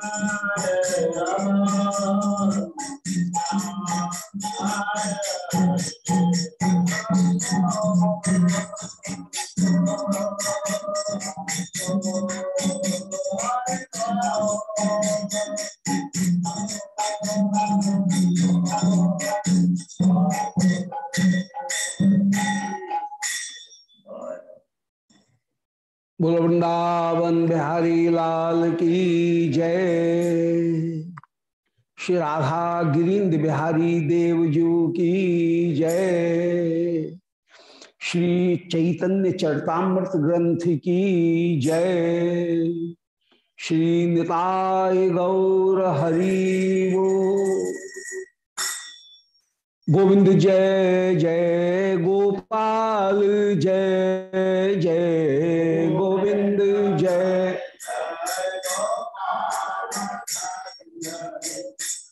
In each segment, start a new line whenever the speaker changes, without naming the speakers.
बोल चैतन्य चरतामृत ग्रंथ की जय। श्री निताय गौर हरि वो गोविंद जय जय गोपाल, जय जय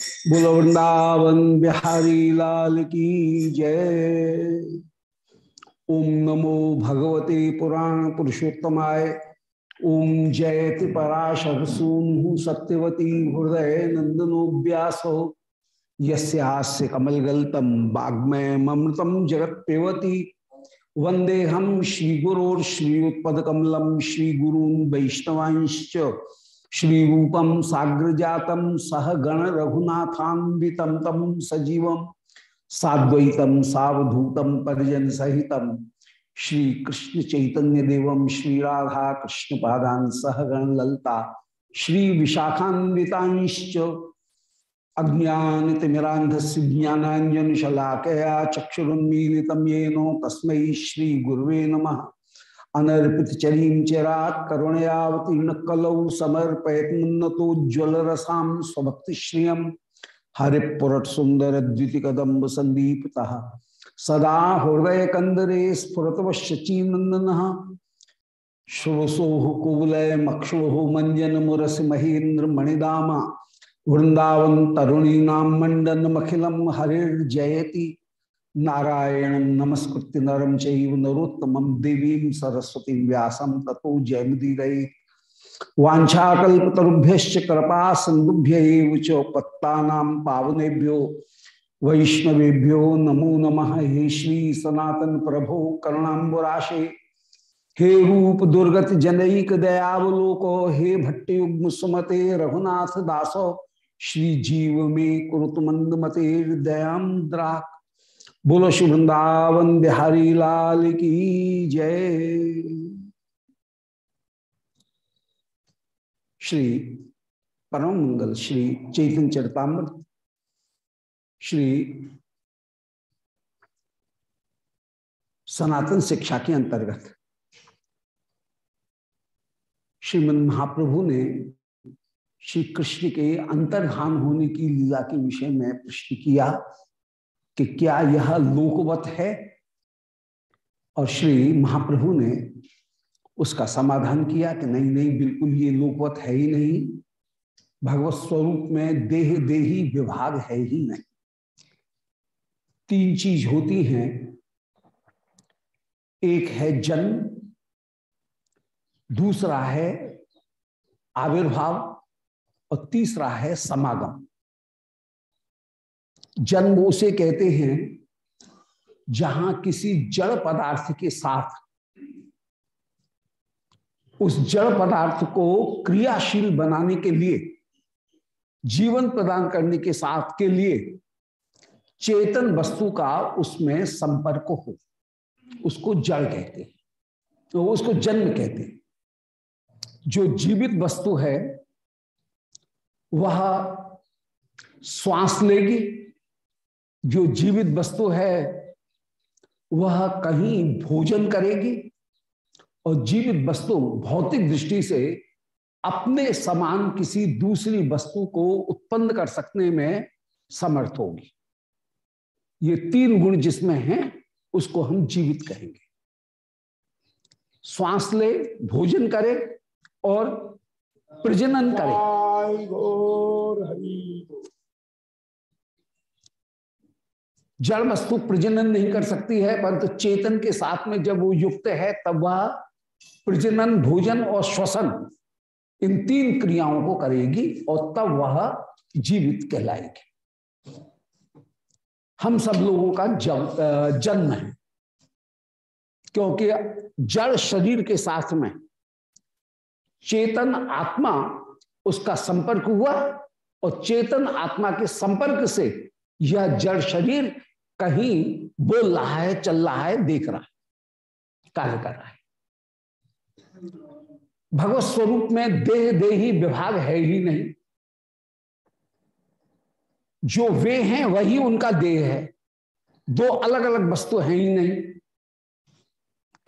बोल वृंदावन बिहारी लाल की जय। ओम नमो भगवते पुराण पुरुषोत्तमाय। ओम जयति पराशर सूनु सत्यवती हृदय नंदनो व्यासो यस्यास्य कमलगल्तम वाग्मय ममृतम जगत पेवती वंदे हम श्रीगुरोर्श्रीयुत्पकमलम श्रीगुरून वैष्णवांश्च। श्रीरूपम साग्र जातम सह गण रघुनाथान्वितम तम सजीवम साद्वैतम सावधूतम परिजन सहितम श्री कृष्ण चैतन्य देवम श्री राधा कृष्ण पादान सहगण ललता श्री विशाखान्वितांश्च अज्ञानितिमिरांधस्य ज्ञानांजन शलाकया चक्षुरुन्मीलितं येनो तस्मै श्री नमः। अनर्पित चरीम चेरात करुणयावतीर्ण कलौ समर्पयत मुन्नतोज्वल रसाम स्वभक्ति श्रियम हरिपुरट सुंदर द्विति कदम्ब संदीपता। सदा हृदय कंदरे स्फुरतवशचीनंदन श्रोसो कुवलय मक्षो मंजन मुरस महेन्द्र मणिदामा। वृंदावन तरुणी नाम मंडन मखिलम हरिर्जयति। नारायण नमस्कृत्य नरम चैव नरोत्तम देवी सरस्वती व्यासम तथो जयमुदीर वाछाकल्पतरुभ्य कृपा सिंधुभ्य पत्ता पावनेभ्यो। वैष्णवेभ्यो नमो नमः, हे श्री सनातन प्रभो करुणाबुराशे हे रूप दुर्गत जनईक दयावलोको, हे भट्टयुग्म सुमते रघुनाथ दासो। श्री जीव कुरुत मंद मते दयाद्रा बोलो श्री वृंदावन बिहारी लाल की जय। श्री परम मंगल श्री चैतन्य चरतामृत, श्री सनातन शिक्षा के अंतर्गत। श्रीमद महाप्रभु ने श्री कृष्ण के अंतर्धान होने की लीला के विषय में प्रश्न किया। कि क्या यह लोकवत है? और श्री महाप्रभु ने उसका समाधान किया कि नहीं नहीं, बिल्कुल ये लोकवत है ही नहीं। भगवत स्वरूप में देह देही विभाग है ही नहीं। तीन चीज़ होती हैं। एक है जन्म दूसरा है आविर्भाव, और तीसरा है समागम। जन्म उसे कहते हैं, जहाँ किसी जड़ पदार्थ के साथ, उस जड़ पदार्थ को क्रियाशील बनाने के लिए, जीवन प्रदान करने के साथ के लिए, चेतन वस्तु का उसमें संपर्क हो, उसको जड़ कहते हैं तो उसको जन्म कहते हैं। जो जीवित वस्तु है, वह श्वास लेगी जो जीवित वस्तु है, वह कहीं भोजन करेगी और जीवित वस्तु भौतिक दृष्टि से अपने समान किसी दूसरी वस्तु को उत्पन्न कर सकने में समर्थ होगी। ये तीन गुण जिसमें हैं, उसको हम जीवित कहेंगे। श्वास ले, भोजन करे और प्रजनन करे। जड़ वस्तु प्रजनन नहीं कर सकती है, परंतु तो चेतन के साथ में जब वो युक्त है, तब वह प्रजनन, भोजन और श्वसन, इन तीन क्रियाओं को करेगी और तब वह जीवित कहलाएगी। हम सब लोगों का जन्म है, क्योंकि जड़ शरीर के साथ में चेतन आत्मा, उसका संपर्क हुआ और चेतन आत्मा के संपर्क से यह जड़ शरीर कहीं बोल रहा है चल रहा है देख रहा है, कार्य कर रहा है। भगवत स्वरूप में देह देही विभाग है ही नहीं। जो वे हैं, वही उनका देह है। दो अलग अलग वस्तु है ही नहीं।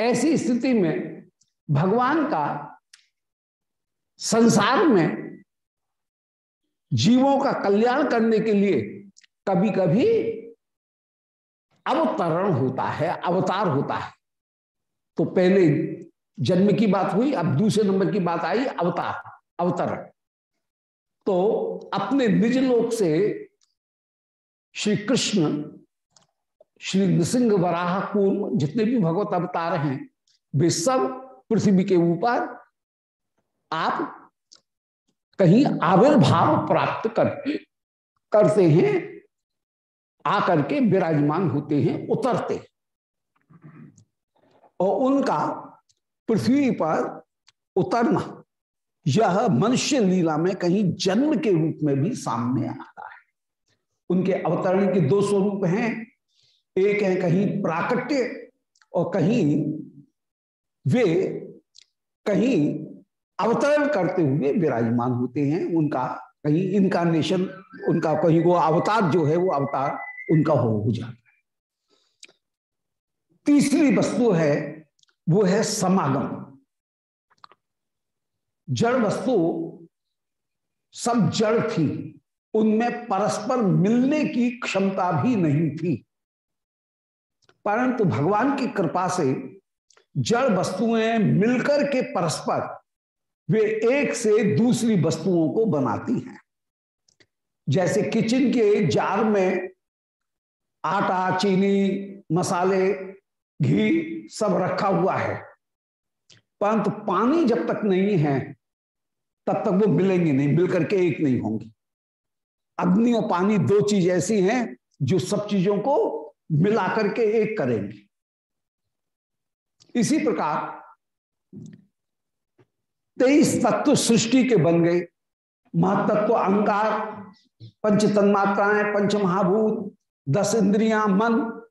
ऐसी स्थिति में भगवान का संसार में जीवों का कल्याण करने के लिए कभी कभी अवतरण होता है, अवतार होता है। तो पहले जन्म की बात हुई, अब दूसरे नंबर की बात आई, अवतार, अवतरण। तो अपने निज लोक से श्री कृष्ण, श्री नृसिंह वराह कूर्म जितने भी भगवत अवतार हैं, वे सब पृथ्वी के ऊपर आप कहीं आविर्भाव प्राप्त कर, करते हैं। आकर के विराजमान होते हैं, उतरते और उनका पृथ्वी पर उतरना, यह मनुष्य लीला में कहीं जन्म के रूप में भी सामने आता है। उनके अवतरण के दो स्वरूप हैं। एक है कहीं प्राकट्य और कहीं वे कहीं अवतरण करते हुए विराजमान होते हैं। उनका कहीं इनकारनेशन उनका कहीं वो अवतार जो है, वो अवतार उनका हो जाता है। तीसरी वस्तु है, वो है समागम। जड़ वस्तु, सब जड़ थी, उनमें परस्पर मिलने की क्षमता भी नहीं थी। परंतु भगवान की कृपा से जड़ वस्तुएँ मिलकर के परस्पर वे एक से दूसरी वस्तुओं को बनाती हैं। जैसे किचन के जार में आटा, चीनी, मसाले, घी सब रखा हुआ है। परंतु पानी जब तक नहीं है, तब तक वो मिलेंगे नहीं, मिलकर के एक नहीं होंगे। अग्नि और पानी दो चीज़ ऐसी हैं जो सब चीज़ों को मिला करके एक करेंगे। इसी प्रकार तेईस तत्व सृष्टि के बन गए। महातत्व अहंकार पंच तन्मात्राएँ पंच महाभूत दस इंद्रियाँ मन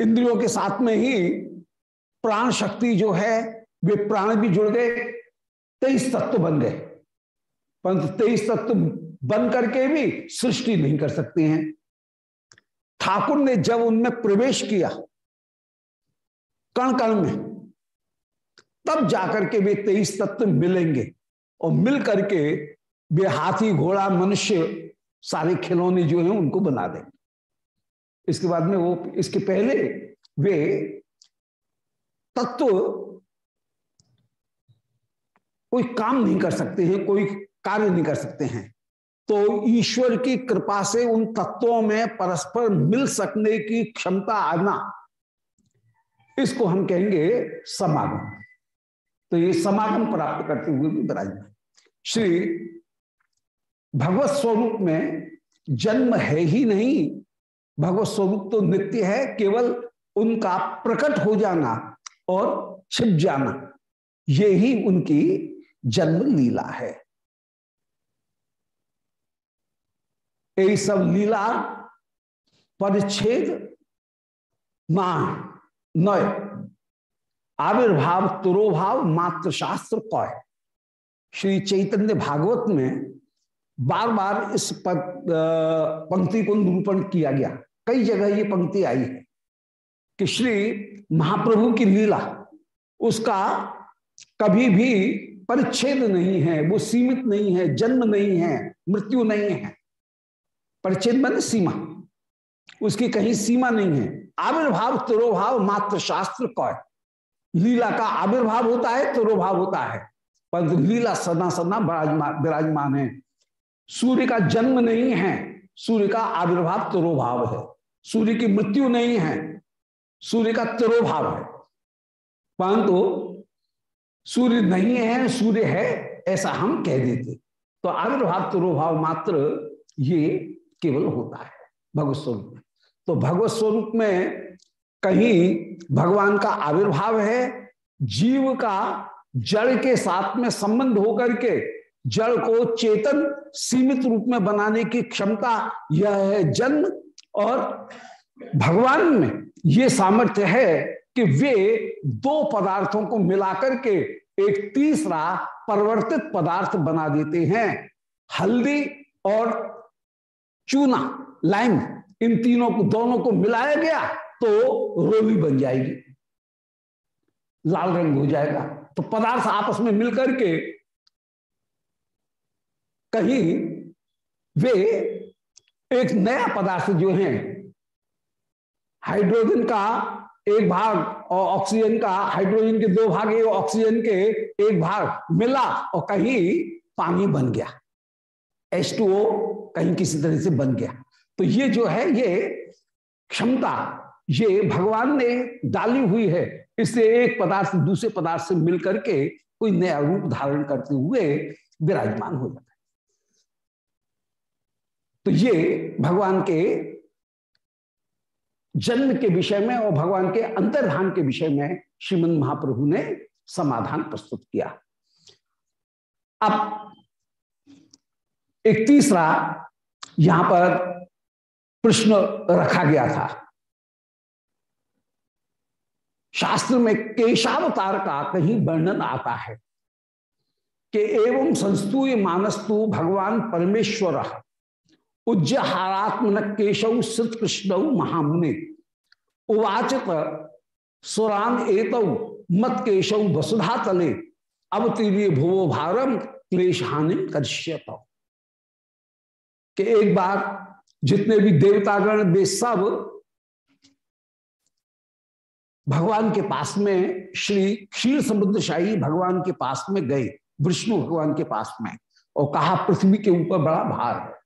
इंद्रियों के साथ में ही प्राण शक्ति जो है, वे प्राण भी जुड़ गए, तेईस तत्व बन गए। परंतु तेईस तत्व बन करके भी सृष्टि नहीं कर सकते हैं। ठाकुर ने जब उनमें प्रवेश किया कण कण में, तब जाकर के वे तेईस तत्व मिलेंगे और मिल करके वे हाथी, घोड़ा, मनुष्य सारे खिलौने जो हैं उनको बना देंगे इसके बाद में वो, इसके पहले वे तत्व कोई काम नहीं कर सकते हैं, कोई कार्य नहीं कर सकते हैं। तो ईश्वर की कृपा से उन तत्वों में परस्पर मिल सकने की क्षमता आना, इसको हम कहेंगे समागम। तो ये समागम प्राप्त करते हुए भी विराजमान श्री भगवत स्वरूप में जन्म है ही नहीं। भगवत स्वरूप तो नित्य है, केवल उनका प्रकट हो जाना और छिप जाना, ये ही उनकी जन्म लीला है। यही सब लीला, परिच्छेद नय, आविर्भाव, तुरोभाव मात्र शास्त्र कौय श्री चैतन्य भागवत में बार बार इस पंक्ति को निरूपण किया गया। कई जगह ये पंक्ति आई है कि श्री महाप्रभु की लीला, उसका कभी भी परिच्छेद नहीं है, वो सीमित नहीं है, जन्म नहीं है, मृत्यु नहीं है। परिच्छेद मान सीमा। उसकी कहीं सीमा नहीं है। आविर्भाव तिरोभाव मात्र शास्त्र कौन लीला का आविर्भाव होता है, तिरोभाव होता है। परंतु लीला सदा सदा विराजमान है। सूर्य का जन्म नहीं है, सूर्य का आविर्भाव तिरोभाव है। सूर्य की मृत्यु नहीं है, सूर्य का तिरोभाव है। परंतु सूर्य नहीं है, सूर्य है, ऐसा हम कह देते। तो आविर्भाव तिरोभाव मात्र ये केवल होता है, भगवत स्वरूप में। तो भगवत स्वरूप में कहीं भगवान का आविर्भाव है, जीव का जड़ के साथ में संबंध होकर के जड़ को चेतन सीमित रूप में बनाने की क्षमता यह है जन्म और भगवान में ये सामर्थ्य है कि वे दो पदार्थों को मिलाकर के एक तीसरा परिवर्तित पदार्थ बना देते हैं। हल्दी और चूना, लाइम, इन तीनों को, दोनों को मिलाया गया तो रोली बन जाएगी। लाल रंग हो जाएगा। तो पदार्थ आपस में मिलकर के कहीं वे एक नया पदार्थ जो है, हाइड्रोजन का एक भाग और ऑक्सीजन का, हाइड्रोजन के दो भाग ऑक्सीजन के एक भाग मिला और कहीं पानी बन गया। H2O कहीं किसी तरह से बन गया। तो ये जो है, ये क्षमता, ये भगवान ने डाली हुई है। इससे एक पदार्थ दूसरे पदार्थ से मिलकर के कोई नया रूप धारण करते हुए विराजमान हो जाता तो ये भगवान के जन्म के विषय में और भगवान के अंतर्धान के विषय में श्रीमद महाप्रभु ने समाधान प्रस्तुत किया। अब एक तीसरा यहाँ पर प्रश्न रखा गया था। शास्त्र में केशावतार का कहीं वर्णन आता है कि एवं संस्तु मानस्तु भगवान परमेश्वर उज्जहारात्मन केशव श्रुत कृष्ण महामुनि। उवाचित सुरान एत मत केशव वसुधा तले अवतीर्य भुवो भारम क्लेश हानि कश्यत कि एक बार जितने भी देवतागण वे सब भगवान के पास में, श्री क्षीर समुद्रशाही भगवान के पास में गए, विष्णु भगवान के पास में, और कहा, पृथ्वी के ऊपर बड़ा भार है।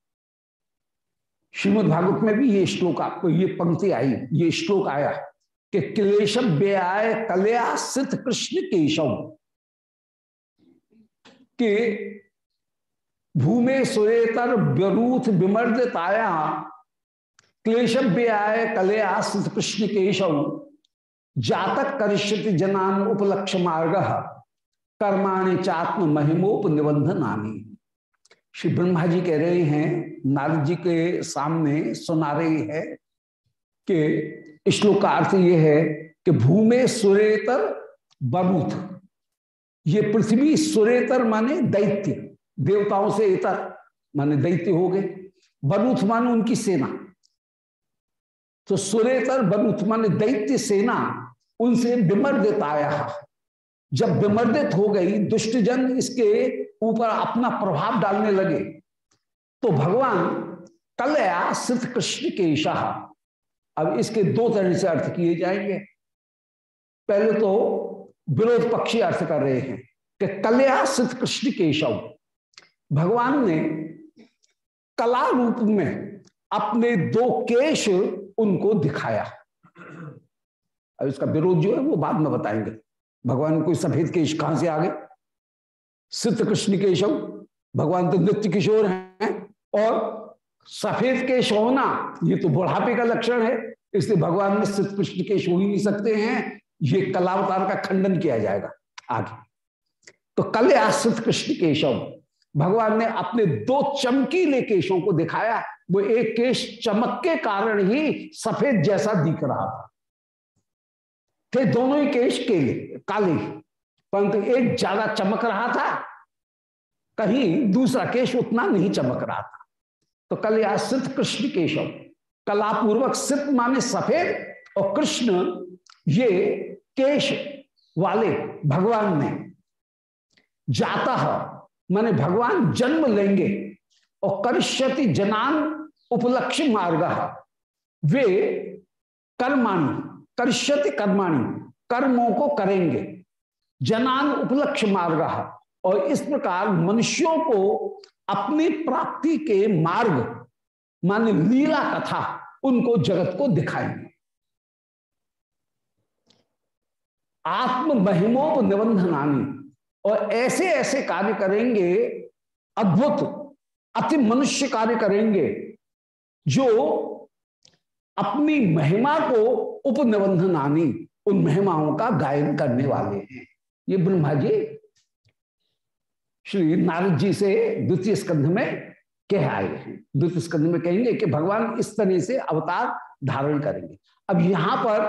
श्रीमद भागवत में भी ये श्लोक आपको, ये पंक्ति आई, ये श्लोक आया कि क्लेश व्यय कल्या सिद्ध कृष्ण केशव। के भूमे सुरेतर व्यरूथ विमर्दिताया क्लेश व्यय कल्या सिद्ध कृष्ण केशव। जातक करिष्यति जनान उपलक्ष मार्ग, कर्माणि चात्म महिमोप निबंधनानी श्री ब्रह्मा जी कह रहे हैं, नारद जी के सामने सुना रही है कि श्लोक का अर्थ ये है कि भूमे सुरेतर बरूथ ये पृथ्वी सुरेतर माने दैत्य। देवताओं से इतर माने दैत्य हो गए। बरूथ माने उनकी सेना। तो सुरेतर बरूथ माने दैत्य सेना उनसे विमर्दित आया। जब विमर्दित हो गई, दुष्टजन इसके ऊपर अपना प्रभाव डालने लगे। तो भगवान कलया सिद्ध कृष्ण के शाह अब इसके दो तरह से अर्थ किए जाएँगे। पहले तो विरोध पक्षी अर्थ कर रहे हैं कि कलया सिद्ध कृष्ण केशव भगवान ने कला रूप में अपने दो केश उनको दिखाया। अब इसका विरोध जो है वो बाद में बताएँगे। भगवान कोई सफ़ेद केश कहाँ से आ गए? सिद्ध कृष्ण केशव, भगवान तो नित्य किशोर हैं, और सफ़ेद केश होना ये तो बुढ़ापे का लक्षण है, इसलिए भगवान में सिद्ध कृष्ण केश हो ही नहीं सकते हैं, ये कलावतार का खंडन किया जाएगा आगे। तो कल सिद्ध कृष्ण केशव, भगवान ने अपने दो चमकीले केशों को दिखाया, वो एक केश चमक के कारण ही सफ़ेद जैसा दिख रहा था। थे दोनों ही केश केले, काले परंतु एक ज़्यादा चमक रहा था, कहीं दूसरा केश उतना नहीं चमक रहा था। तो कल या सिद्ध कृष्ण केशव, कलापूर्वक सिद्ध माने सफ़ेद और कृष्ण, ये केश वाले भगवान ने जाता है, माने भगवान जन्म लेंगे और करिष्यति जनान उपलक्ष्य मार्ग वे कर्माणी, करिष्यति कर्माणी कर्मों को करेंगे। जनान उपलक्ष्य मार्ग और इस प्रकार मनुष्यों को अपनी प्राप्ति के मार्ग, माने लीला कथा, उनको जगत को दिखाएँगे। आत्म महिमोप निबंधनानी और ऐसे ऐसे कार्य करेंगे, अद्भुत, अति मनुष्य कार्य करेंगे, जो अपनी महिमा को उपनिबंधनानी, उन महिमाओं का गायन करने वाले हैं। ये ब्रह्मा जी श्री नारद जी से द्वितीय स्कंध में कह आए हैं। द्वितीय स्कंध में कहेंगे कि भगवान इस तरह से अवतार धारण करेंगे। अब यहाँ पर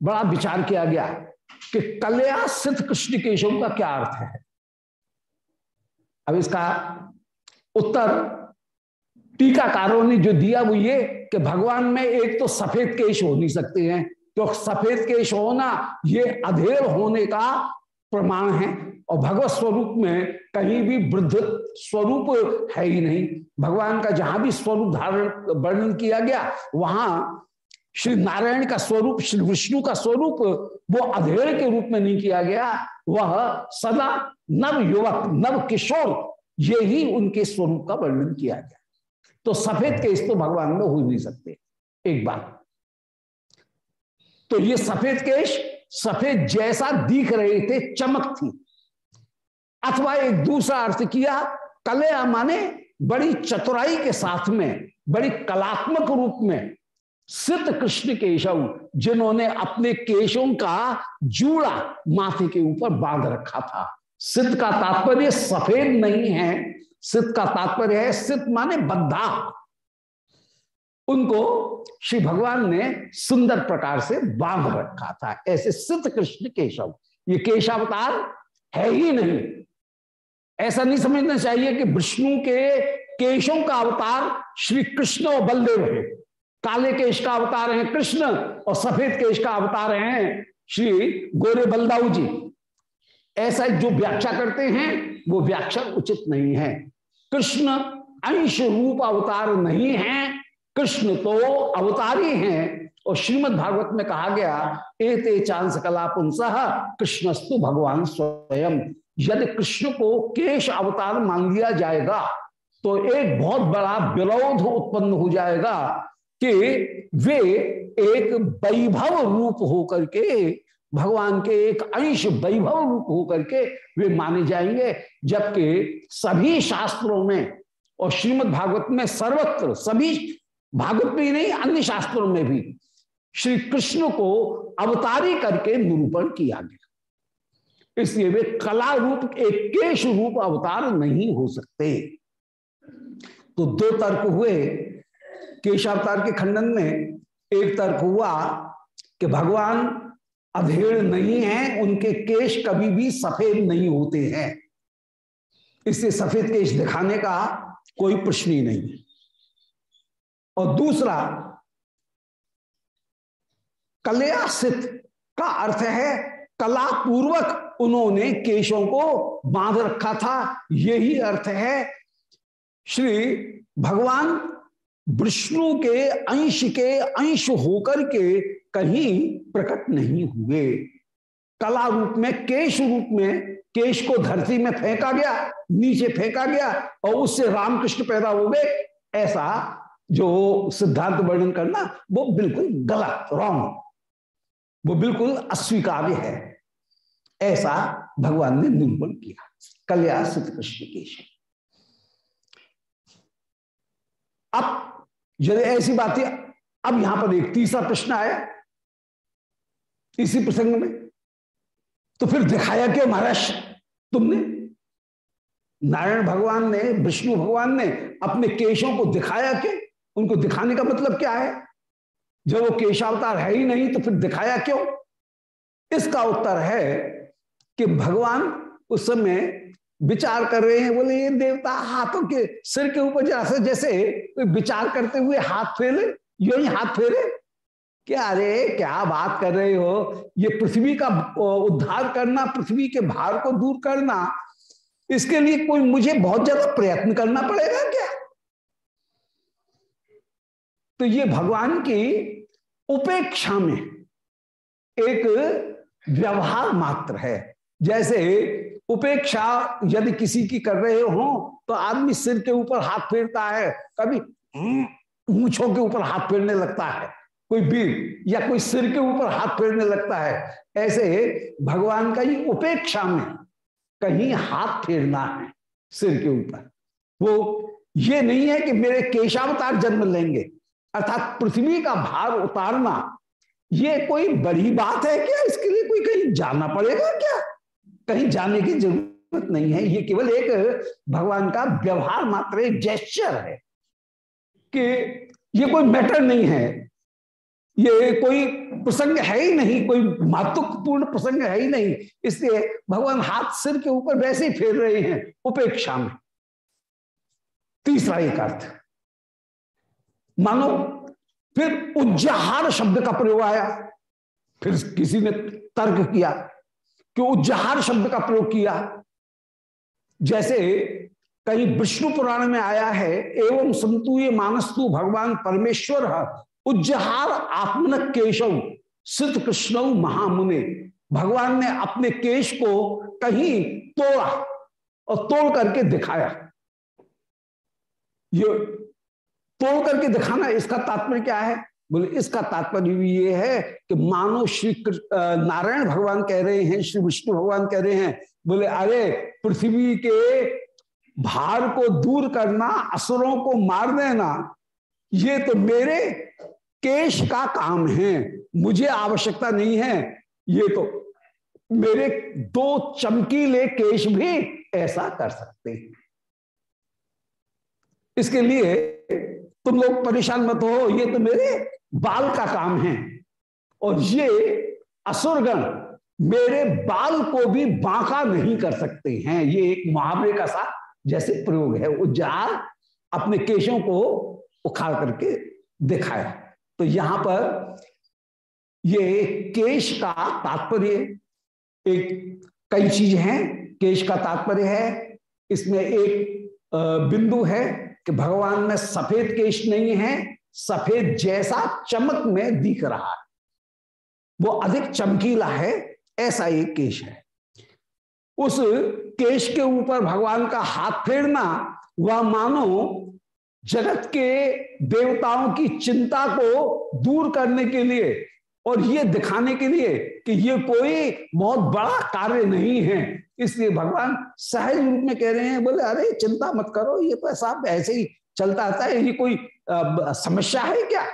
बड़ा विचार किया गया कि कल्या सिद्ध कृष्ण केशव का क्या अर्थ है? अब इसका उत्तर टीकाकारों ने जो दिया वो ये कि भगवान में एक तो सफ़ेद केश हो नहीं सकते हैं तो सफ़ेद केश होना ये अधेर होने का प्रमाण है और भगवत स्वरूप में कहीं भी वृद्ध स्वरूप है ही नहीं। भगवान का जहाँ भी स्वरूप धारण, वर्णन किया गया, वहाँ श्री नारायण का स्वरूप, श्री विष्णु का स्वरूप, वो अधेड़ के रूप में नहीं किया गया। वह सदा नव युवक, नव किशोर, ये ही उनके स्वरूप का वर्णन किया गया। तो सफ़ेद केश तो भगवान में हो नहीं सकते। एक बात। तो ये सफ़ेद केश सफ़ेद जैसा दिख रहे थे, चमक थी। अथवा एक दूसरा अर्थ किया, कलया माने बड़ी चतुराई के साथ में, बड़ी कलात्मक रूप में। सिद्ध कृष्ण केशव, जिन्होंने अपने केशों का जूड़ा माथे के ऊपर बाँध रखा था। सिद्ध का तात्पर्य सफ़ेद नहीं है। सिद्ध का तात्पर्य है, सिद्ध माने बद्धा। उनको श्री भगवान ने सुंदर प्रकार से बाँध रखा था। ऐसे सिद्ध कृष्ण केशव, ये केशावतार है ही नहीं। ऐसा नहीं समझना चाहिए कि विष्णु के केशों का अवतार श्री कृष्ण और बलदेव है। काले केश का अवतार है कृष्ण और सफ़ेद केश का अवतार हैं श्री गोरे बलदाऊ जी। ऐसा जो व्याख्या करते हैं, वो व्याख्या उचित नहीं है। कृष्ण अंश रूप अवतार नहीं है कृष्ण तो अवतारी हैं। और श्रीमद् भागवत में कहा गया, एते चांस कला पुंसह कृष्णस्तु भगवान स्वयं। यदि कृष्ण को केश अवतार मान लिया जाएगा तो एक बहुत बड़ा विरोध उत्पन्न हो जाएगा कि वे एक वैभव रूप होकर के, भगवान के एक अंश वैभव रूप होकर के वे माने जाएँगे। जबकि सभी शास्त्रों में और श्रीमद् भागवत में सर्वत्र, सभी भागवत में ही नहीं, अन्य शास्त्रों में भी श्री कृष्ण को अवतारी करके निरूपण किया गया। इसलिए वे कला रूप एक केश रूप अवतार नहीं हो सकते। तो दो तर्क हुए, केशावतार के खंडन में। एक तर्क हुआ कि भगवान अधेड़ नहीं है, उनके केश कभी भी सफ़ेद नहीं होते हैं। इससे सफ़ेद केश दिखाने का कोई प्रश्न ही नहीं। और दूसरा, कलयासित का अर्थ है कला पूर्वक उन्होंने केशों को बाँध रखा था। यही अर्थ है श्री भगवान विष्णु के अंश के अंश होकर के कहीं प्रकट नहीं हुए। कला रूप में, केश रूप में, केश को धरती में फेंका गया, नीचे फेंका गया और उससे रामकृष्ण पैदा हो गए। ऐसा जो सिद्धांत वर्णन करना, वो बिल्कुल गलत रॉन्ग वो बिल्कुल अस्वीकार्य है। ऐसा भगवान ने निरूपण किया, कल्याण सिद्ध कृष्ण केश अब, यदि ऐसी बात है अब यहाँ पर एक तीसरा प्रश्न आया, इसी प्रसंग में। तो फिर दिखाया क्यों महाराज, तुमने? नारायण भगवान ने, विष्णु भगवान ने अपने केशों को दिखाया क्यों? उनको दिखाने का मतलब क्या है? जब वो केशावतार है ही नहीं तो फिर दिखाया क्यों? इसका उत्तर है कि भगवान उस समय विचार कर रहे हैं, बोले, ये देवता हाथों के, सिर के ऊपर जैसे जैसे विचार करते हुए हाथ फेरे यही हाथ फेरे। क्या अरे, क्या बात कर रहे हो? ये पृथ्वी का उद्धार करना, पृथ्वी के भार को दूर करना, इसके लिए कोई मुझे बहुत ज़्यादा प्रयत्न करना पड़ेगा क्या? तो ये भगवान की उपेक्षा में एक व्यवहार मात्र है। जैसे उपेक्षा यदि किसी की कर रहे हो तो आदमी सिर के ऊपर हाथ फेरता है, कभी मूछों के ऊपर हाथ फेरने लगता है, कोई वीर या कोई सिर के ऊपर हाथ फेरने लगता है। ऐसे भगवान का ये उपेक्षा में कहीं हाथ फेरना है सिर के ऊपर। वो ये नहीं है कि मेरे केशावतार जन्म लेंगे अर्थात पृथ्वी का भार उतारना, ये कोई बड़ी बात है क्या? इसके लिए कोई कहीं जाना पड़ेगा क्या? कहीं जाने की ज़रूरत नहीं है। ये केवल एक भगवान का व्यवहार मात्र जेस्चर है कि ये कोई मैटर नहीं है। ये कोई प्रसंग है ही नहीं, कोई महत्वपूर्ण प्रसंग है ही नहीं। इसलिए भगवान हाथ सिर के ऊपर वैसे ही फेर रहे हैं, उपेक्षा में। तीसरा एक अर्थ मानो, फिर उज्जहार शब्द का प्रयोग आया। फिर किसी ने तर्क किया कि उज्जहार शब्द का प्रयोग किया। जैसे कहीं विष्णु पुराण में आया है, एवं संतुय मानस्तु भगवान परमेश्वर, उज्जहार आत्मन केशव, सिद्ध कृष्ण महामुने। भगवान ने अपने केश को कहीं तोड़ा और तोड़ करके दिखाया। ये तोड़ करके दिखाना, इसका तात्पर्य क्या है? बोले, इसका तात्पर्य ये है कि मानो श्री नारायण भगवान कह रहे हैं, श्री विष्णु भगवान कह रहे हैं, बोले, अरे, पृथ्वी के भार को दूर करना, असुरों को मार देना, ये तो मेरे केश का काम है, मुझे आवश्यकता नहीं है, ये तो मेरे दो चमकीले केश भी ऐसा कर सकते हैं। इसके लिए तुम लोग परेशान मत हो, ये तो मेरे बाल का काम है। और ये असुरगण मेरे बाल को भी बांका नहीं कर सकते हैं। ये एक मुहावरे का सा जैसे प्रयोग है। उज्जार अपने केशों को उखाड़ करके दिखाया। तो यहाँ पर ये केश का तात्पर्य, एक कई चीज़ हैं। केश का तात्पर्य है, इसमें एक बिंदु है कि भगवान में सफ़ेद केश नहीं है, सफ़ेद जैसा चमक में दिख रहा है। वो अधिक चमकीला है, ऐसा एक केश है। उस केश के ऊपर भगवान का हाथ फेरना, वह मानो जगत के देवताओं की चिंता को दूर करने के लिए और ये दिखाने के लिए कि ये कोई बहुत बड़ा कार्य नहीं है। इसलिए भगवान सहज रूप में कह रहे हैं, बोले, अरे, चिंता मत करो, ये तो ऐसा ही चलता रहता है, ये कोई समस्या है क्या?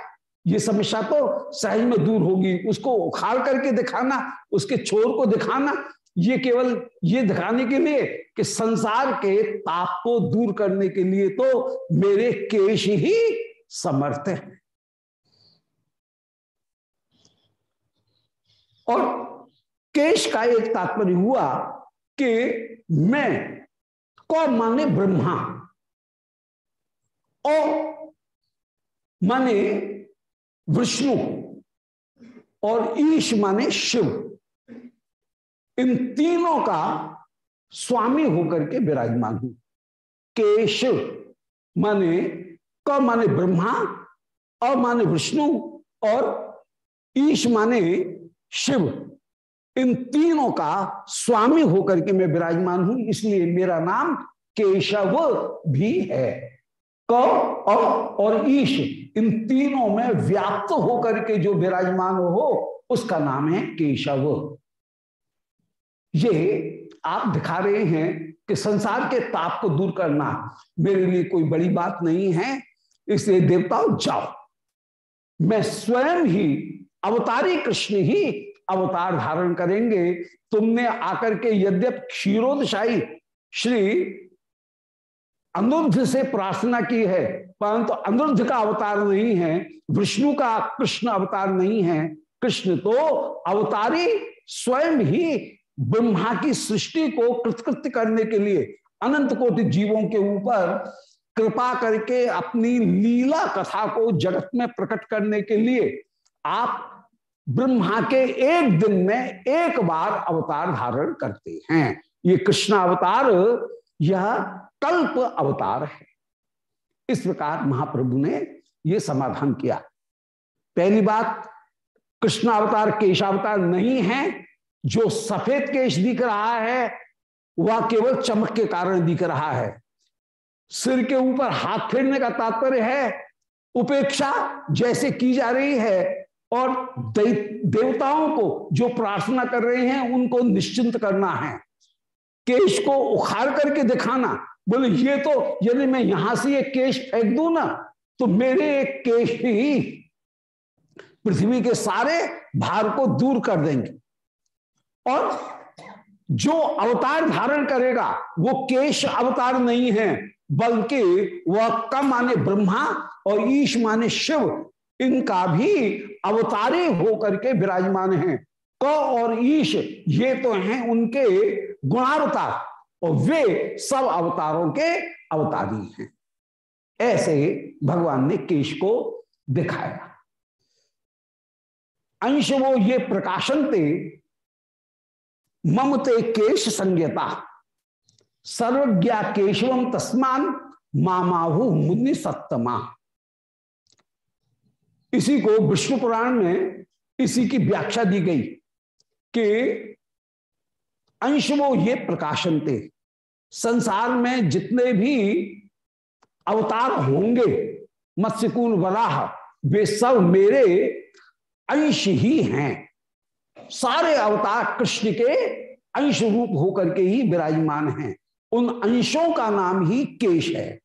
ये समस्या तो सहज में दूर होगी। उसको उखाड़ करके दिखाना, उसके छोर को दिखाना, ये केवल ये दिखाने के लिए कि संसार के ताप को दूर करने के लिए तो मेरे केश ही समर्थ है। और केश का एक तात्पर्य हुआ कि मैं कौन माने ब्रह्मा? और माने विष्णु और ईश माने शिव। इन तीनों का स्वामी होकर के विराजमान हूँ। केश माने क माने ब्रह्मा और माने विष्णु और ईश माने शिव, इन तीनों का स्वामी होकर के मैं विराजमान हूँ, इसलिए मेरा नाम केशव भी है। क और ईश, इन तीनों में व्याप्त होकर के जो विराजमान हो, उसका नाम है केशव। ये आप दिखा रहे हैं कि संसार के ताप को दूर करना मेरे लिए कोई बड़ी बात नहीं है। इसलिए देवताओं जाओ। मैं स्वयं ही अवतारी कृष्ण ही अवतार धारण करेंगे। तुमने आकर के यद्यप क्षीरोदशाही श्री अनुरुद्ध से प्रार्थना की है, परंतु तो अनुरुद्ध का अवतार नहीं है, विष्णु का कृष्ण अवतार नहीं है, कृष्ण तो अवतारी स्वयं ही ब्रह्मा की सृष्टि को कृतकृत्य करने के लिए अनंत कोटि जीवों के ऊपर कृपा करके अपनी लीला कथा को जगत में प्रकट करने के लिए आप ब्रह्मा के एक दिन में एक बार अवतार धारण करते हैं। ये कृष्ण अवतार, यह कल्प अवतार है। इस प्रकार महाप्रभु ने यह समाधान किया। पहली बात, कृष्ण अवतार केशावतार नहीं है। जो सफ़ेद केश दिख रहा है, वह केवल चमक के कारण दिख रहा है। सिर के ऊपर हाथ फेरने का तात्पर्य है। उपेक्षा जैसे की जा रही है और देवताओं को जो प्रार्थना कर रहे हैं, उनको निश्चिंत करना है। केश को उखाड़ करके दिखाना। बोले, ये तो यदि मैं यहाँ से ये केश फेंक दू ना तो मेरे एक केश ही पृथ्वी के सारे भार को दूर कर देंगे। और जो अवतार धारण करेगा, वो केश अवतार नहीं है, बल्कि वह कम माने ब्रह्मा और ईश माने शिव इनका भी अवतारे होकर के विराजमान हैं। क और ईश, ये तो हैं उनके गुणावतार, और वे सब अवतारों के अवतारी हैं। ऐसे भगवान ने केश को दिखाया। अंश वो ये प्रकाशन थे, ममते केश संज्ञता, सर्वज्ञा केशवम तस्मान, मामाहु मुनि सत्तमा इसी को विष्णु पुराण में इसी की व्याख्या दी गई कि अंश वो ये प्रकाशन थे। संसार में जितने भी अवतार होंगे, मत्स्यकूल वराह, वे सब मेरे अंश ही हैं। सारे अवतार कृष्ण के अंश रूप होकर के ही विराजमान हैं। उन अंशों का नाम ही केश है।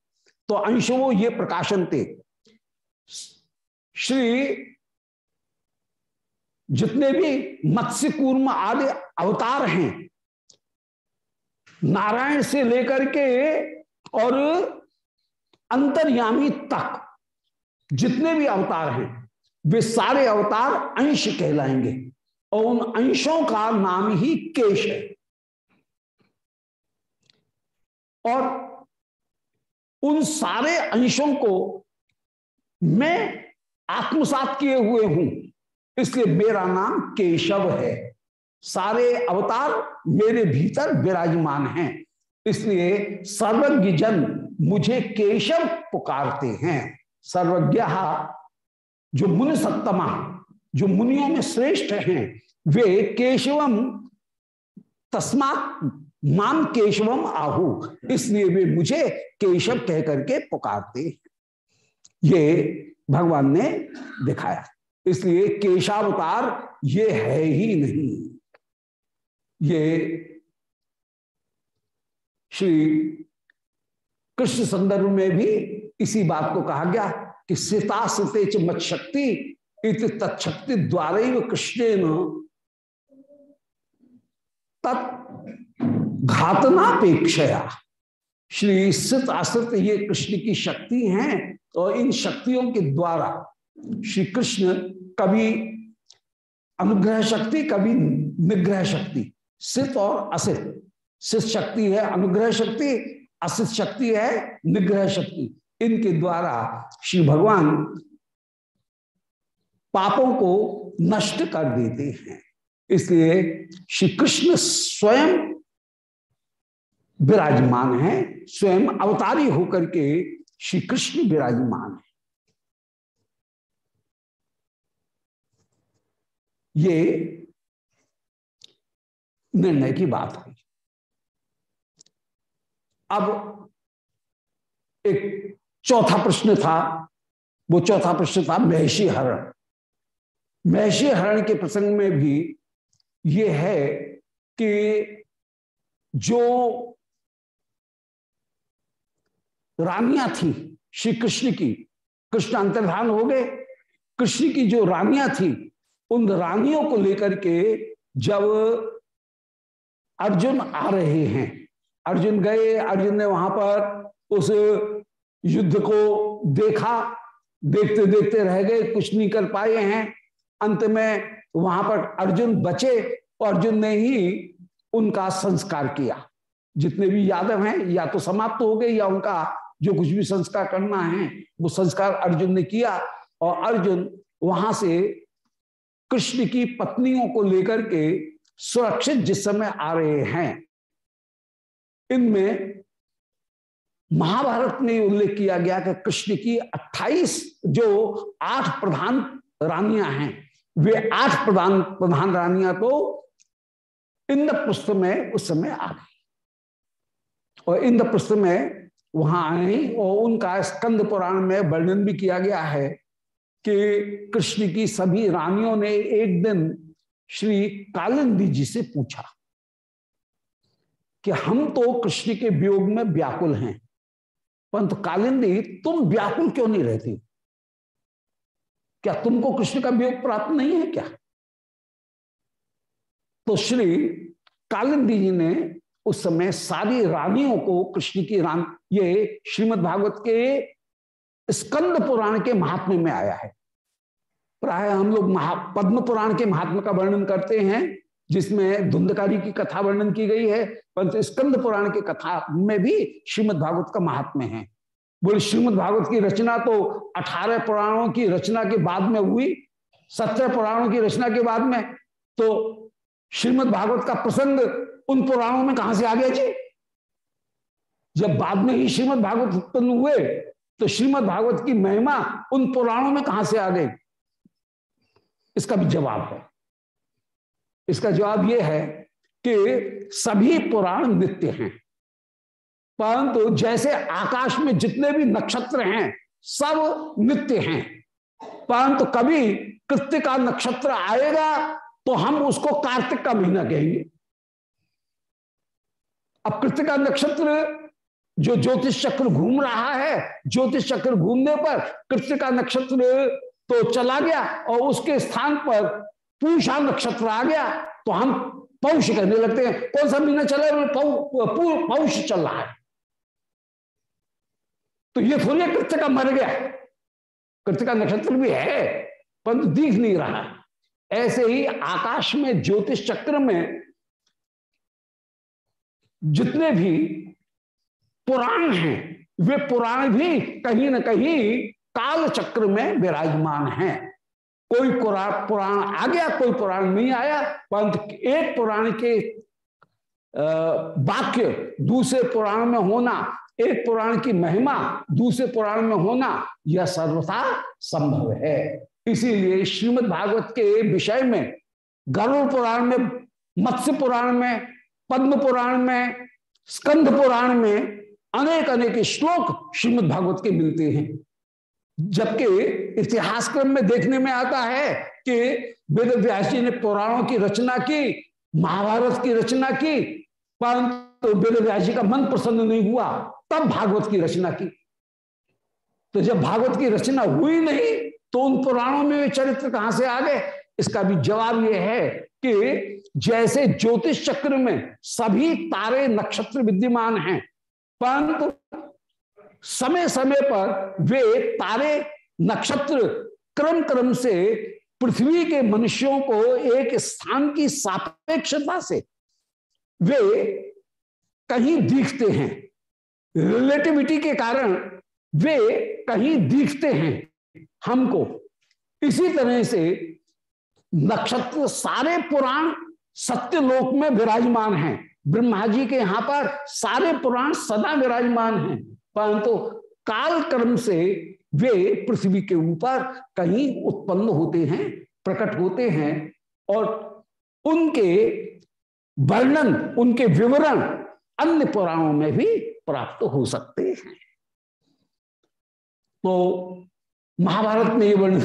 तो अंशों ये प्रकाशन थे। श्री जितने भी मत्स्य कूर्म आदि अवतार हैं, नारायण से लेकर के और अंतर्यामी तक जितने भी अवतार हैं, वे सारे अवतार अंश कहलाएँगे और उन अंशों का नाम ही केश है। और उन सारे अंशों को मैं आत्मसात किए हुए हूँ। इसलिए मेरा नाम केशव है। सारे अवतार मेरे भीतर विराजमान हैं। इसलिए सर्वज्ञ जन मुझे केशव पुकारते हैं। सर्वज्ञ जो मुनि सत्तमा जो मुनियों में श्रेष्ठ हैं, वे केशवम, तस्मात माम केशवम आहु। इसलिए वे मुझे केशव कह करके पुकारते ये भगवान ने दिखाया। इसलिए केशावतार ये है ही नहीं। ये श्री कृष्ण संदर्भ में भी इसी बात को कहा गया कि सीता सीते मत शक्ति इत तत्शक्ति द्वारा कृष्ण तत् घातनापेक्षया। श्री सित आश्रित ये कृष्ण की शक्ति हैं और इन शक्तियों के द्वारा श्री कृष्ण कभी अनुग्रह शक्ति, कभी निग्रह शक्ति सित और असित सित शक्ति है अनुग्रह शक्ति असित शक्ति है निग्रह शक्ति। इनके द्वारा श्री भगवान पापों को नष्ट कर देते हैं। इसलिए श्री कृष्ण स्वयं विराजमान है, स्वयं अवतारी होकर के श्री कृष्ण विराजमान है। ये निर्णय की बात हुई अब एक चौथा प्रश्न था, वो चौथा प्रश्न था महषी हरण। महषी हरण के प्रसंग में भी ये है कि जो रानियाँ थी श्री कृष्ण की। कृष्ण अंतर्धान हो गए। कृष्ण की जो रानियाँ थी, उन रानियों को लेकर के जब अर्जुन आ रहे हैं, अर्जुन गए, अर्जुन ने वहाँ पर उस युद्ध को देखा। देखते देखते रह गए, कुछ नहीं कर पाए हैं। अंत में वहाँ पर अर्जुन बचे और अर्जुन ने ही उनका संस्कार किया। जितने भी यादव हैं, या तो समाप्त हो गए या उनका जो कुछ भी संस्कार करना है, वो संस्कार अर्जुन ने किया और अर्जुन वहाँ से कृष्ण की पत्नियों को लेकर के सुरक्षित जिस समय आ रहे हैं, इनमें महाभारत में उल्लेख किया गया कि कृष्ण की 28 जो आठ प्रधान रानियाँ हैं, वे आठ प्रधान प्रधान रानियाँ तो इंद्रप्रस्थ में उस समय आ गई। और इंद्रप्रस्थ में वहाँ आई और उनका स्कंद पुराण में वर्णन भी किया गया है कि कृष्ण की सभी रानियों ने एक दिन श्री कालिंदी जी से पूछा कि हम तो कृष्ण के वियोग में व्याकुल हैं परंतु कालिंदी, तुम व्याकुल क्यों नहीं रहती? क्या तुमको कृष्ण का वियोग प्राप्त नहीं है क्या? तो श्री कालिंदी जी ने उस समय सारी रानियों को कृष्ण की रान, ये श्रीमद् भागवत के स्कंद पुराण के महात्म्य में आया है। प्राय हम लोग महा, पद्म पुराण के महात्मा का वर्णन करते हैं, जिसमें धुंधकारी की कथा वर्णन की गई है, परंतु स्कंद पुराण की कथा में भी श्रीमद भागवत का महात्म्य है। बोले श्रीमद भागवत की रचना तो अठारह पुराणों की रचना के बाद में हुई, सत्रह पुराणों की रचना के बाद में तो श्रीमद भागवत का प्रसंग उन पुराणों में कहाँ से आ गया जी? जब बाद में ही श्रीमद भागवत उत्पन्न हुए तो श्रीमद भागवत की महिमा उन पुराणों में कहाँ से आ गई? इसका भी जवाब है। इसका जवाब यह है कि सभी पुराण नित्य हैं। परंतु जैसे आकाश में जितने भी नक्षत्र हैं, सब नित्य हैं। परंतु कभी कृतिका नक्षत्र आएगा तो हम उसको कार्तिक का महीना कहेंगे। अब कृतिका नक्षत्र जो ज्योतिष चक्र घूम रहा है, ज्योतिष चक्र घूमने पर कृतिका नक्षत्र तो चला गया और उसके स्थान पर पूषा नक्षत्र आ गया तो हम पौष कहने लगते हैं। कौन सा महीना चला है? पौष चल रहा है। तो ये थोड़ी कृतिका मर गया। कृतिका नक्षत्र भी है, परंतु दिख नहीं रहा। ऐसे ही आकाश में, ज्योतिष चक्र में जितने भी पुराण हैं, वे पुराण भी कहीं ना कहीं काल चक्र में विराजमान हैं। कोई पुराण आ गया, कोई पुराण नहीं आया, परंतु एक पुराण के वाक्य दूसरे पुराण में होना, एक पुराण की महिमा दूसरे पुराण में होना, यह सर्वथा संभव है। इसीलिए श्रीमद् भागवत के विषय में गरुड़ पुराण में, मत्स्य पुराण में पद्म पुराण में स्कंद पुराण में अनेक अनेक श्लोक श्रीमद् भागवत के मिलते हैं। जबकि इतिहास क्रम में देखने में आता है कि वेद व्यास जी ने पुराणों की रचना की, महाभारत की रचना की, परंतु वेद व्यास जी का मन प्रसन्न नहीं हुआ, तब भागवत की रचना की। तो जब भागवत की रचना हुई नहीं तो उन पुराणों में वे चरित्र कहाँ से आ गए? इसका भी जवाब यह है कि जैसे ज्योतिष चक्र में सभी तारे नक्षत्र विद्यमान हैं, परंतु समय समय पर वे तारे नक्षत्र क्रम क्रम से पृथ्वी के मनुष्यों को एक स्थान की सापेक्षता से वे कहीं दिखते हैं। रिलेटिविटी के कारण वे कहीं दिखते हैं हमको। इसी तरह से नक्षत्र सारे पुराण सत्य लोक में विराजमान हैं। ब्रह्मा जी के यहाँ पर सारे पुराण सदा विराजमान हैं। परंतु तो काल कर्म से वे पृथ्वी के ऊपर कहीं उत्पन्न होते हैं, प्रकट होते हैं और उनके वर्णन, उनके विवरण अन्य पुराणों में भी प्राप्त हो सकते हैं। तो महाभारत में ये वर्णन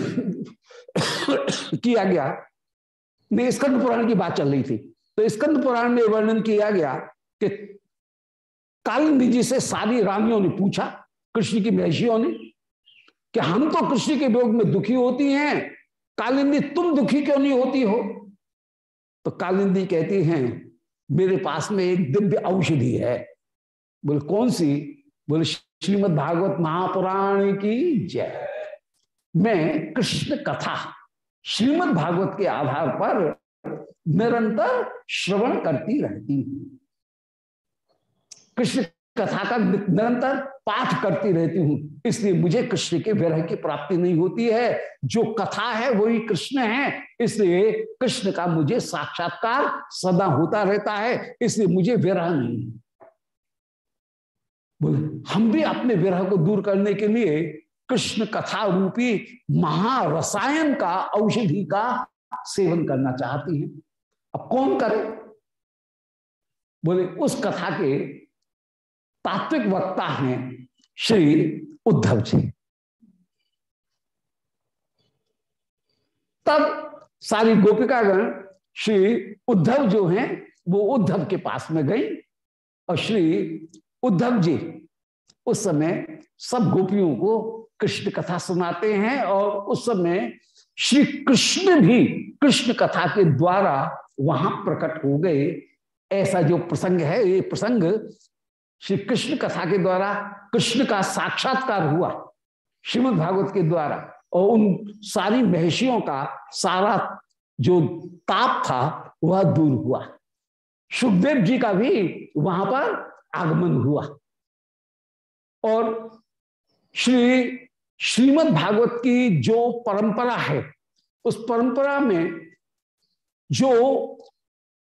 किया गया। नहीं, स्कंद पुराण की बात चल रही थी। तो स्कंद पुराण में वर्णन किया गया कि कालिंदी जी से सारी रानियों ने पूछा, कृष्ण की महर्षियों ने, कि हम तो कृष्ण के वियोग में दुखी होती हैं, कालिंदी तुम दुखी क्यों नहीं होती हो? तो कालिंदी कहती हैं, मेरे पास में एक दिव्य औषधि है। बोले, कौन सी? बोले श्रीमद भागवत महापुराण की जय। मैं कृष्ण कथा, श्रीमद् भागवत के आधार पर निरंतर श्रवण करती रहती हूँ। कृष्ण कथा का निरंतर पाठ करती रहती हूँ, इसलिए मुझे कृष्ण के विरह की प्राप्ति नहीं होती है। जो कथा है वही कृष्ण है, इसलिए कृष्ण का मुझे साक्षात्कार सदा होता रहता है, इसलिए मुझे विरह नहीं बोले, हम भी अपने विरह को दूर करने के लिए कृष्ण कथा रूपी महारसायन का औषधि का सेवन करना चाहती हैं। अब कौन करे? बोले, उस कथा के तात्विक वक्ता हैं श्री उद्धव जी। तब सारी गोपिकागण श्री उद्धव जो हैं, वो उद्धव के पास में गई और श्री उद्धव जी उस समय सब गोपियों को कृष्ण कथा सुनाते हैं और उस समय श्री कृष्ण भी कृष्ण कथा के द्वारा वहाँ प्रकट हो गए। ऐसा जो प्रसंग है, ये प्रसंग श्री कृष्ण कथा के द्वारा, कृष्ण का साक्षात्कार हुआ श्रीमद भागवत के द्वारा और उन सारी महर्षियों का सारा जो ताप था, वह दूर हुआ। सुखदेव जी का भी वहाँ पर आगमन हुआ। और श्री श्रीमद् भागवत की जो परंपरा है, उस परंपरा में जो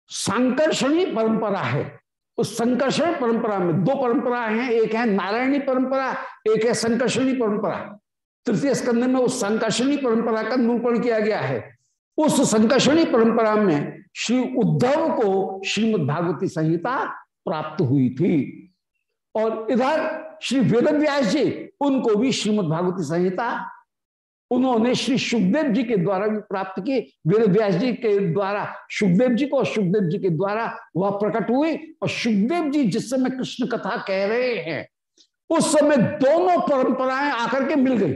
संकर्षणी परंपरा है, उस संकर्षण परंपरा में दो परंपरा हैं, एक है नारायणी परंपरा, एक है संकर्षणी परंपरा। तृतीय स्कंद में उस संकर्षणी परंपरा का निरूपण किया गया है। उस संकर्षणी परंपरा में श्री उद्धव को श्रीमद भागवती संहिता प्राप्त हुई थी। और इधर श्री वेद जी उनको भी श्रीमद भागवती संहिता उन्होंने श्री सुखदेव जी के द्वारा भी प्राप्त की। वेद व्यास जी के द्वारा सुखदेव जी को और सुखदेव जी के द्वारा वह प्रकट हुई और सुखदेव जी जिस समय कृष्ण कथा कह रहे हैं, उस समय दोनों परंपराएँ आकर के मिल गई।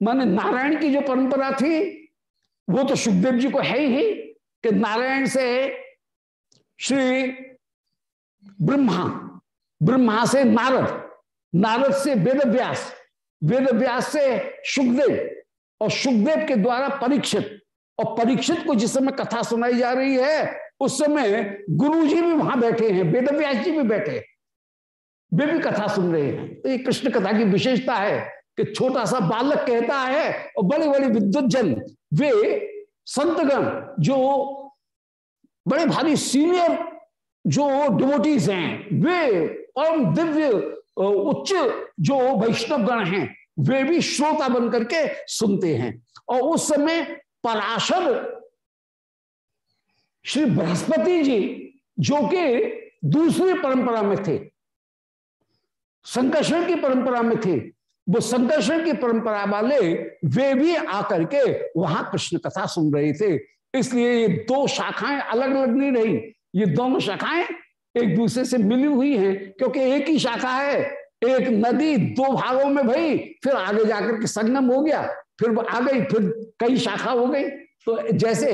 माने नारायण की जो परंपरा थी, वो तो सुखदेव जी को है ही, कि नारायण से श्री ब्रह्मा ब्रह्मा से नारद नारद से वेद व्यास वेद व्यास से सुखदेव और सुखदेव के द्वारा परीक्षित। और परीक्षित को जिस समय कथा सुनाई जा रही है, उस समय गुरु जी भी वहाँ बैठे हैं, वेद व्यास जी भी बैठे वे भी कथा सुन रहे हैं। तो ये कृष्ण कथा की विशेषता है कि छोटा सा बालक कहता है और बड़े बड़े विद्युत जन वे संतगण जो बड़े भारी सीनियर जो डिवोटीज हैं, वे परम दिव्य उच्च जो वैष्णव गण हैं, वे भी श्रोता बन करके सुनते हैं। और उस समय पराशर श्री बृहस्पति जी, जो कि दूसरी परंपरा में थे, संकर्षण की परंपरा में थे, वो संकर्षण की परंपरा वाले, वे भी आकर के वहाँ कृष्ण कथा सुन रहे थे। इसलिए ये दो शाखाएँ अलग अलग नहीं रही, ये दोनों शाखाएँ एक दूसरे से मिली हुई हैं, क्योंकि एक ही शाखा है। एक नदी दो भागों में भई फिर आगे जाकर के संगम हो गया, फिर आ गई, फिर कई शाखा हो गई। तो जैसे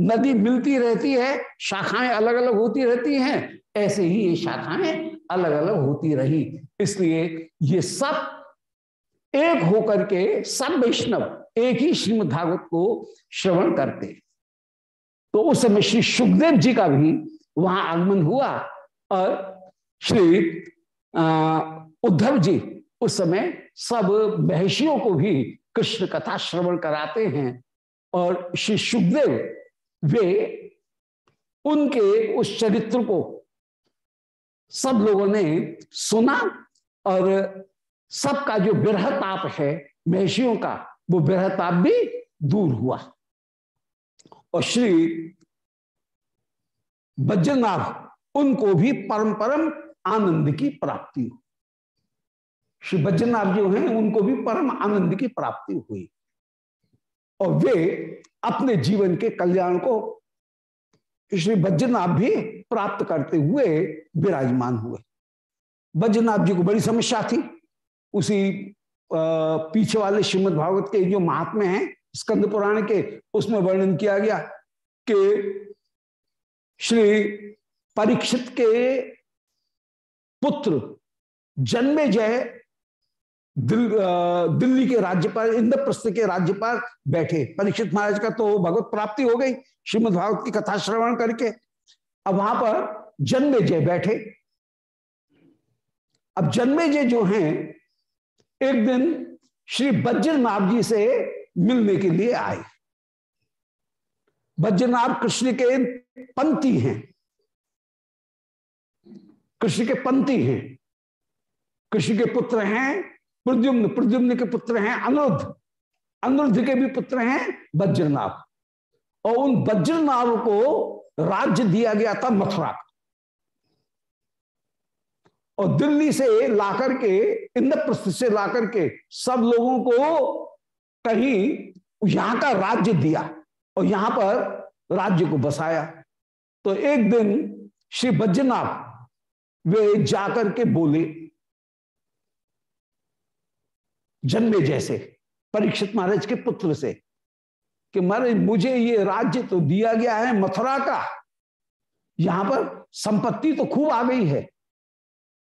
नदी मिलती रहती है, शाखाएँ अलग अलग होती रहती हैं, ऐसे ही ये शाखाएँ अलग अलग होती रही। इसलिए ये सब एक होकर के सब वैष्णव एक ही श्रीमद भागवत को श्रवण करते। तो उस समय श्री सुखदेव जी का भी वहाँ आगमन हुआ श्री उद्धव जी उस समय सब महर्षियों को भी कृष्ण कथा श्रवण कराते हैं और श्री सुखदेव वे उनके उस चरित्र को सब लोगों ने सुना और सबका जो विरह ताप है महर्षियों का, वो विरह ताप भी दूर हुआ। और श्री बज्रनाभ उनको भी परम परम आनंद की प्राप्ति हुई श्री बज्रनाथ जो हैं, उनको भी परम आनंद की प्राप्ति हुई। और वे अपने जीवन के कल्याण को श्री बज्रनाथ भी प्राप्त करते हुए विराजमान हुए। बज्रनाथ जी को बड़ी समस्या थी। उसी पीछे वाले श्रीमद भागवत के जो महात्मे हैं, स्कंद पुराण के, उसमें वर्णन किया गया कि श्री परीक्षित के पुत्र जन्मे जय दिल, दिल्ली के राज्य पर इंद्रप्रस्थ के राज्य पर बैठे। परीक्षित महाराज का तो भगवत प्राप्ति हो गई श्रीमद भागवत की कथा श्रवण करके। अब वहाँ पर जन्मे जय बैठे। अब जन्मे जय जो हैं एक दिन श्री बज्रनाभ जी से मिलने के लिए आए। बज्रनाभ कृष्ण के पंथी हैं। कृष्ण के पंथी हैं। कृष्ण के पुत्र हैं, प्रद्युम्न प्रद्युम्न के पुत्र हैं अनुरुद्ध अनुरुद्ध के भी पुत्र हैं वज्रनाभ। और उन वज्रनाभ को राज्य दिया गया था मथुरा। और दिल्ली से लाकर के, इंद्रप्रस्थ से लाकर के सब लोगों को कहीं यहाँ का राज्य दिया और यहाँ पर राज्य को बसाया। तो एक दिन श्री बज्रनाथ वे जाकर के बोले, जन्मे जैसे, परीक्षित महाराज के पुत्र से, कि महाराज, मुझे ये राज्य तो दिया गया है मथुरा का। यहाँ पर संपत्ति तो खूब आ गई है,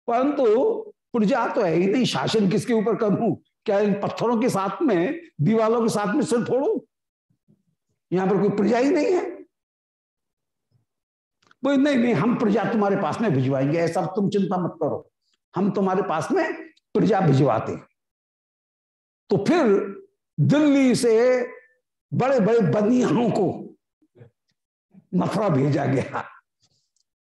परंतु प्रजा तो है ही नहीं, शासन किसके ऊपर करूँ? क्या इन पत्थरों के साथ में, दीवालों के साथ में सिर फोड़ू? यहाँ पर कोई प्रजा ही नहीं है। कोई, नहीं नहीं, हम प्रजा तुम्हारे पास में भिजवाएँगे, ऐसा तुम चिंता मत करो। हम तुम्हारे पास में प्रजा भिजवाते तो फिर दिल्ली से बड़े बड़े बनियाओं को मथुरा भेजा गया,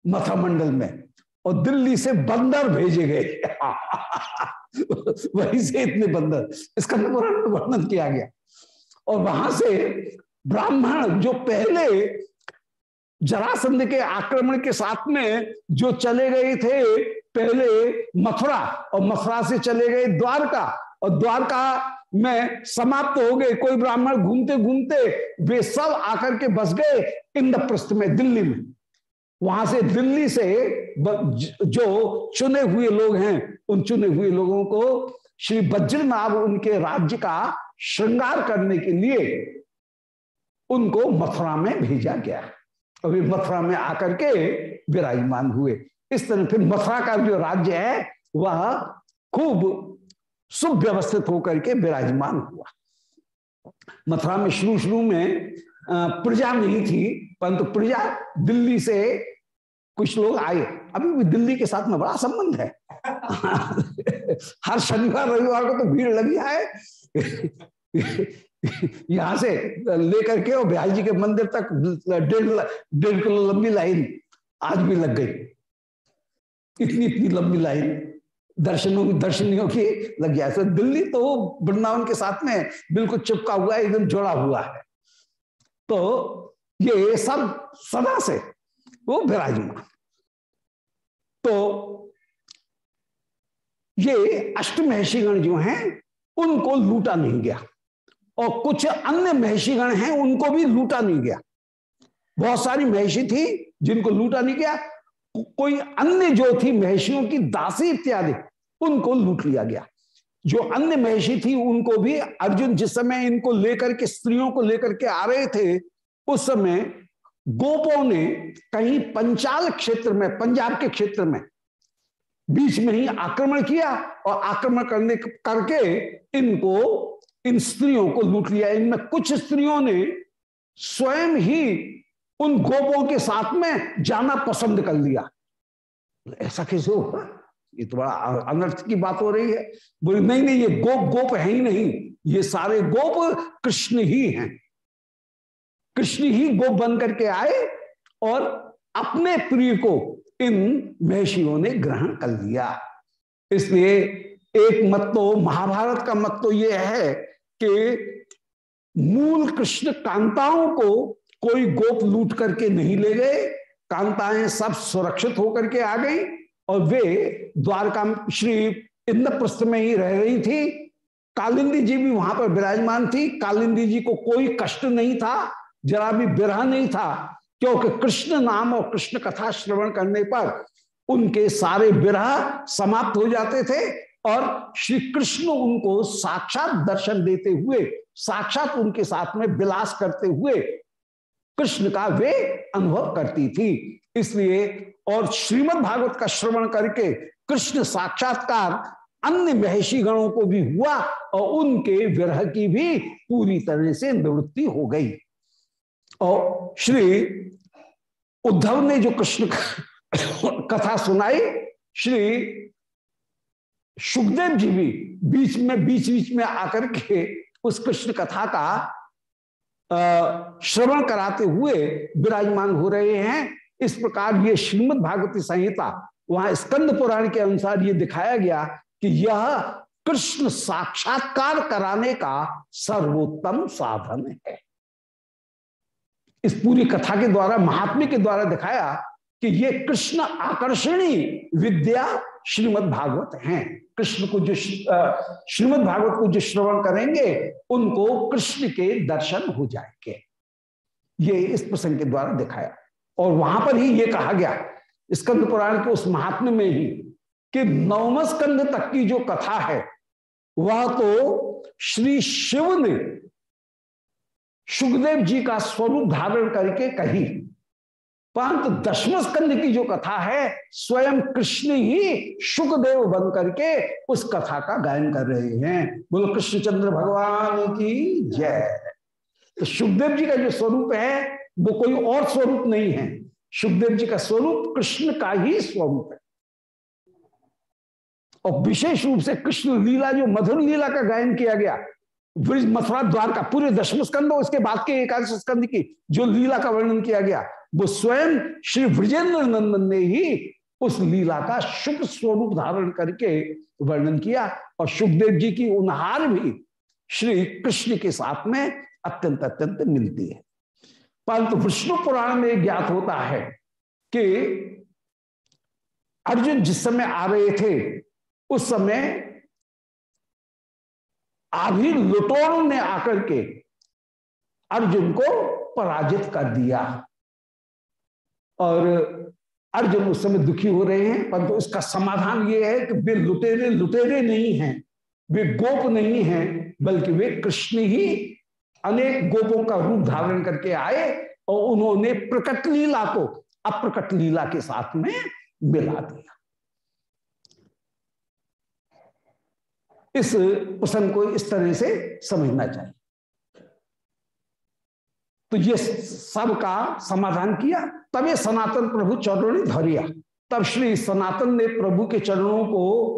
मथुरा मंडल में, और दिल्ली से बंदर भेजे गए। वहीं से इतने बंदर, इसका वर्णन किया गया। और वहाँ से ब्राह्मण जो पहले जरासंध के आक्रमण के साथ में जो चले गए थे, पहले मथुरा और मथुरा से चले गए द्वारका। और द्वारका में समाप्त हो गए कोई ब्राह्मण। घूमते घूमते वे सब आकर के बस गए इंद्रप्रस्थ में, दिल्ली में। वहाँ से दिल्ली से जो चुने हुए लोग हैं, उन चुने हुए लोगों को श्री वज्रनाभ उनके राज्य का श्रृंगार करने के लिए उनको मथुरा में भेजा गया। अभी मथुरा में आकर के विराजमान हुए। इस तरह फिर मथुरा का जो राज्य है, वह खूब सुव्यवस्थित होकर के विराजमान हुआ। मथुरा में शुरू शुरू में प्रजा नहीं थी, परंतु प्रजा दिल्ली से कुछ लोग आए। अभी भी दिल्ली के साथ में बड़ा संबंध है। हर शनिवार, रविवार को तो भीड़ लगी है। यहाँ से लेकर के और बिहारी जी के मंदिर तक डेढ़ डेढ़ किलो लंबी लाइन आज भी लग गई। इतनी इतनी लंबी लाइन दर्शनों की, दर्शनियों की लग गया। तो दिल्ली तो वृंदावन के साथ में बिल्कुल चिपका हुआ है, एकदम जुड़ा हुआ है। तो ये सब सदा से वो विराजमान। तो ये अष्टमहर्षिगण जो हैं, उनको लूटा नहीं गया। और कुछ अन्य महर्षिगण हैं, उनको भी लूटा नहीं गया। बहुत सारी महर्षि थी जिनको लूटा नहीं गया। कोई अन्य जो थी महर्षियों की दासी इत्यादि, उनको लूट लिया गया। जो अन्य महर्षि थी, उनको भी अर्जुन जिस समय इनको लेकर के, स्त्रियों को लेकर के आ रहे थे, उस समय गोपों ने कहीं पंचाल क्षेत्र में, पंजाब के क्षेत्र में बीच में ही आक्रमण किया और आक्रमण करने, करके इनको इन स्त्रियों को लूट लिया इनमें कुछ स्त्रियों ने स्वयं ही उन गोपों के साथ में जाना पसंद कर लिया। ऐसा कैसे होगा ये तो बड़ा अनर्थ की बात हो रही है। बोले, नहीं नहीं, ये गोप गोप है ही नहीं। ये सारे गोप कृष्ण ही हैं। कृष्ण ही गोप बन करके आए और अपने प्रिय को इन महषियों ने ग्रहण कर लिया। इसलिए एक मत तो महाभारत का मत तो यह है कि मूल कृष्ण कांताओं को कोई गोप लूट करके नहीं ले गए। कांताएँ सब सुरक्षित होकर के आ गई और वे द्वारका श्री इंद्रप्रस्थ में ही रह रही थी। कालिंदी जी भी वहाँ पर विराजमान थी। कालिंदी जी को कोई कष्ट नहीं था, जरा भी विरह नहीं था, क्योंकि कृष्ण नाम और कृष्ण कथा श्रवण करने पर उनके सारे विरह समाप्त हो जाते थे। और श्री कृष्ण उनको साक्षात दर्शन देते हुए, साक्षात उनके साथ में विलास करते हुए कृष्ण का वे अनुभव करती थी। इसलिए और श्रीमद् भागवत का श्रवण करके कृष्ण साक्षात्कार अन्य महर्षि गणों को भी हुआ और उनके विरह की भी पूरी तरह से निवृत्ति हो गई। और श्री उद्धव ने जो कृष्ण कथा सुनाई, श्री सुखदेव जी भी बीच में, बीच बीच में आकर के उस कृष्ण कथा का श्रवण कराते हुए विराजमान हो रहे हैं। इस प्रकार ये श्रीमद भागवती संहिता, वहाँ स्कंद पुराण के अनुसार ये दिखाया गया कि यह कृष्ण साक्षात्कार कराने का सर्वोत्तम साधन है। इस पूरी कथा के द्वारा, महात्म्य के द्वारा दिखाया कि ये कृष्ण आकर्षणी विद्या श्रीमद भागवत हैं। कृष्ण को जो श्रीमद भागवत को जो श्रवण करेंगे, उनको कृष्ण के दर्शन हो जाएँगे। ये इस प्रसंग के द्वारा दिखाया। और वहाँ पर ही ये कहा गया, स्कंद पुराण के उस महात्म में ही, कि नवम स्कंद तक की जो कथा है, वह तो श्री शिव ने सुखदेव जी का स्वरूप धारण करके कही। परंतु दशम स्कंद की जो कथा है, स्वयं कृष्ण ही सुखदेव बन करके उस कथा का गायन कर रहे हैं। बोलो, कृष्णचंद्र भगवान की जय। तो सुखदेव जी का जो स्वरूप है, वो कोई और स्वरूप नहीं है। सुखदेव जी का स्वरूप कृष्ण का ही स्वरूप है। और विशेष रूप से कृष्ण लीला, जो मधुर लीला का गायन किया गया मथुरा द्वार का पूरे दशम स्कंद उसके बाद के एकादश स्कंद की जो लीला का वर्णन किया गया वो स्वयं श्री ब्रजेंद्र नंदन ने ही उस लीला का शुभ स्वरूप धारण करके वर्णन किया और सुखदेव जी की उनहार भी श्री कृष्ण के साथ में अत्यंत अत्यंत मिलती है। परंतु विष्णु पुराण में ज्ञात होता है कि अर्जुन जिस समय आ रहे थे, उस समय आभी लुटोर ने आकर के अर्जुन को पराजित कर दिया। और अर्जुन उस समय दुखी हो रहे हैं, परंतु इसका समाधान ये है कि वे लुटेरे लुटेरे नहीं हैं। वे गोप नहीं हैं, बल्कि वे कृष्ण ही अनेक गोपों का रूप धारण करके आए और उन्होंने प्रकट लीला को अप्रकट लीला के साथ में मिला दिया। इस प्रसंग को इस तरह से समझना चाहिए। तो ये सब का समाधान किया, तब ये सनातन प्रभु चरणों ने धरिया। तब श्री सनातन ने प्रभु के चरणों को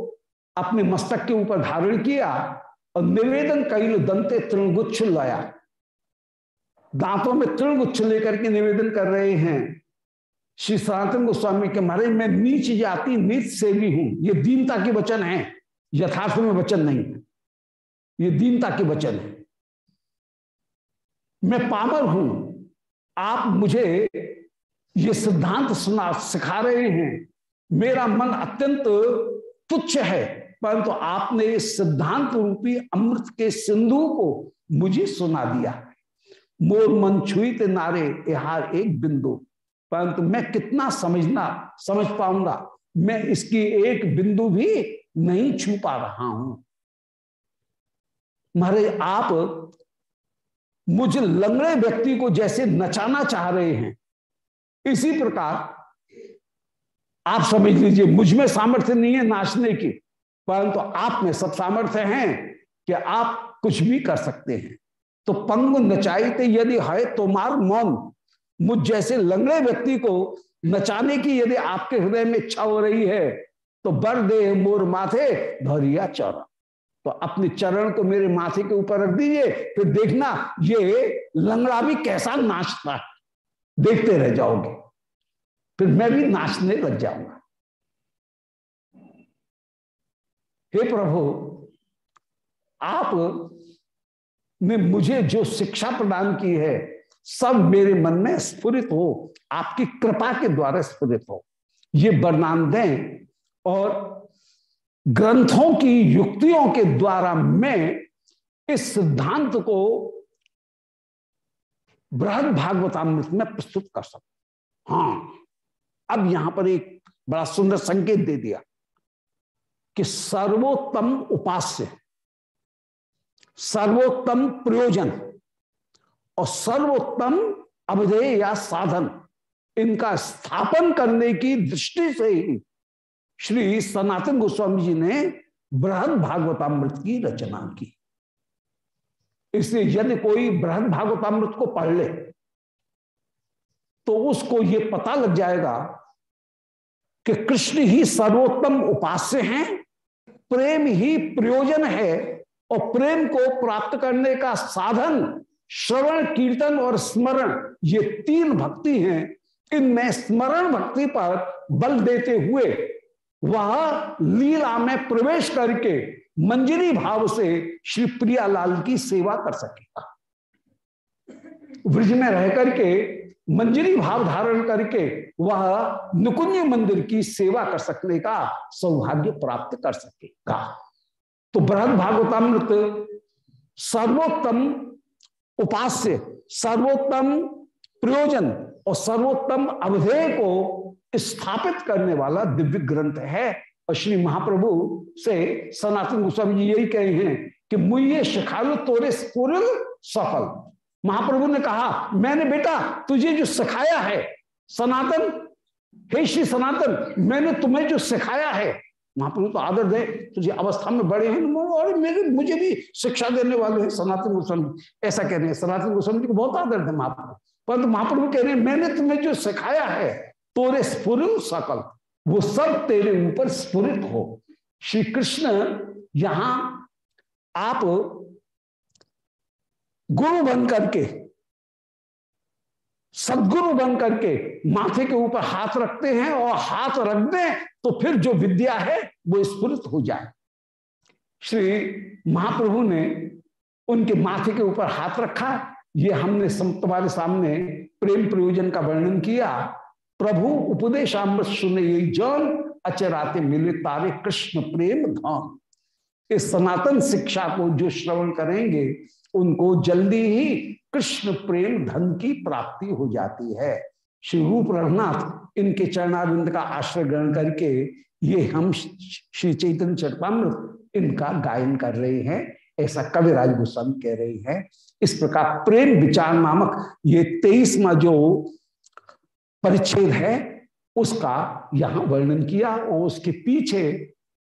अपने मस्तक के ऊपर धारण किया और निवेदन कैल दंते तृणगुच्छ लाया। दांतों में तृणगुच्छ लेकर के निवेदन कर रहे हैं। श्री सनातन गोस्वामी के मारे, मैं नीच जाति, नीच से भी हूँ। ये दीनता के वचन है। यथार्थ में वचन नहीं है। ये दीनता के वचन है। मैं पामर हूँ। आप मुझे ये सिद्धांत सुना, सिखा रहे हैं। मेरा मन अत्यंत तुच्छ है, परंतु तो आपने इस सिद्धांत रूपी अमृत के सिंधु को मुझे सुना दिया। मोर मन छुई नारे यहार एक बिंदु। परंतु मैं कितना समझना, समझ पाऊँगा? मैं इसकी एक बिंदु भी नहीं छू पा रहा हूँ। महाराज आप मुझे लंगड़े व्यक्ति को जैसे नचाना चाह रहे हैं। इसी प्रकार आप समझ लीजिए, मुझमें सामर्थ्य नहीं है नाचने की, परंतु तो आप में सब सामर्थ्य हैं कि आप कुछ भी कर सकते हैं। तो पंग नचाईते यदि है तो मार मौन। मुझ जैसे लंगड़े व्यक्ति को नचाने की यदि आपके हृदय में इच्छा हो रही है तो बर दे मोर माथे भरिया चौरा। तो अपने चरण को मेरे माथे के ऊपर रख दीजिए, फिर देखना ये लंगड़ा भी कैसा नाचता है। देखते रह जाओगे, फिर मैं भी नाचने लग जाऊँगा। हे प्रभु, आप ने मुझे जो शिक्षा प्रदान की है, सब मेरे मन में स्फुरित हो, आपकी कृपा के द्वारा स्फुरित हो। ये वरदान दें और ग्रंथों की युक्तियों के द्वारा मैं इस सिद्धांत को बृहद भागवतामृत में प्रस्तुत कर सकता हाँ अब यहाँ पर एक बड़ा सुंदर संकेत दे दिया कि सर्वोत्तम उपास्य, सर्वोत्तम प्रयोजन और सर्वोत्तम अवधेय या साधन, इनका स्थापन करने की दृष्टि से ही श्री सनातन गोस्वामी जी ने बृहद भागवतामृत की रचना की। इसलिए यदि कोई बृहद भागवतामृत को पढ़ ले तो उसको यह पता लग जाएगा कि कृष्ण ही सर्वोत्तम उपास्य हैं, प्रेम ही प्रयोजन है, और प्रेम को प्राप्त करने का साधन, श्रवण, कीर्तन और स्मरण, ये तीन भक्ति हैं। इनमें स्मरण भक्ति पर बल देते हुए वह लीला में प्रवेश करके मंजरी भाव से श्री प्रियालाल की सेवा कर सकेगा ब्रज में रह करके मंजरी भाव धारण करके वह नुकुंज मंदिर की सेवा कर सकने का सौभाग्य प्राप्त कर सकेगा। तो बृहद भागवतामृत सर्वोत्तम उपास्य, सर्वोत्तम प्रयोजन और सर्वोत्तम अवधेय को स्थापित करने वाला दिव्य ग्रंथ है। और श्री महाप्रभु से सनातन गोस्वामी जी यही कहे हैं कि मुझे सिखालो तोरे स्पुरल सफल। महाप्रभु ने कहा, मैंने बेटा, तुझे जो सिखाया है, सनातन, हे श्री सनातन, मैंने तुम्हें जो सिखाया है, महाप्रभु तो आदर दे, तुझे अवस्था में बड़े हैं, और मेरे, मुझे भी शिक्षा देने वाले हैं, सनातन गोस्वामी ऐसा कह रहे हैं। सनातन गोस्वामी जी को बहुत आदर है महाप्रभु। परंतु महाप्रभु कह रहे हैं, मैंने तुम्हें जो सिखाया है तोरे स्फुर सकल। वो सब तेरे ऊपर स्फुरित हो। श्री कृष्ण यहाँ आप गुरु बन करके सदगुरु बन करके माथे के ऊपर हाथ रखते हैं और हाथ रख दें तो फिर जो विद्या है, वो स्फुरित हो जाए। श्री महाप्रभु ने उनके माथे के ऊपर हाथ रखा। ये हमने तुम्हारे सामने प्रेम प्रयोजन का वर्णन किया। प्रभु उपदेश अमृत सुने यही जन अचराते मिले तारे कृष्ण प्रेम धाम। इस सनातन शिक्षा को जो श्रवण करेंगे, उनको जल्दी ही कृष्ण प्रेम धन की प्राप्ति हो जाती है। श्री रूप रघुनाथ इनके चरणारिंद का आश्रय ग्रहण करके ये हम श्री चैतन्य चरतामृत इनका गायन कर रहे हैं, ऐसा कविराज गोस्वामी कह रहे हैं। इस प्रकार प्रेम विचार नामक ये तेईसवा जो परिच्छेद है, उसका यहाँ वर्णन किया और उसके पीछे